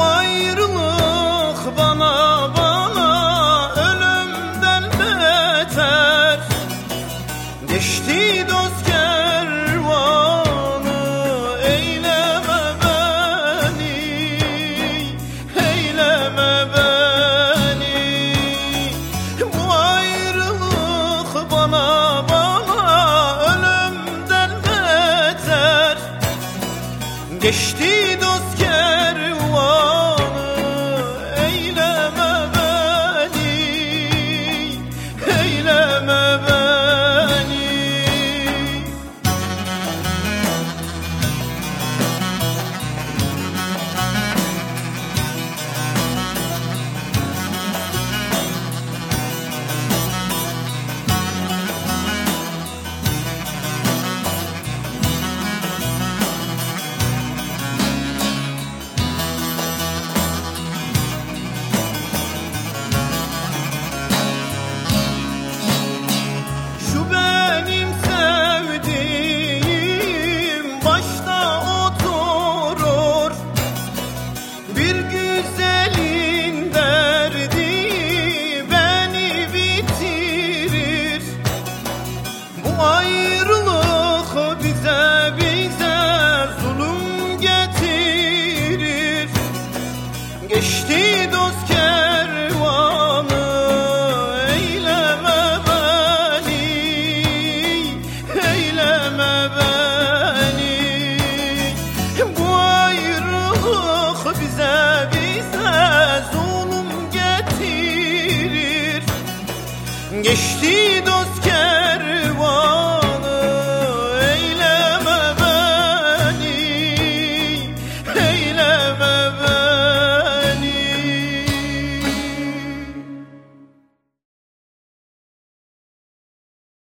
ayrılık bana bana ölümden beter. Geçti dost kervanı eyleme beni Eyleme beni. Bu ayrılık bana bana ölümden beter. Geçti dost Geçti dost kervanı Eyleme beni Eyleme beni. Bu ayrılık bize bize zulüm getirir. Geçti dost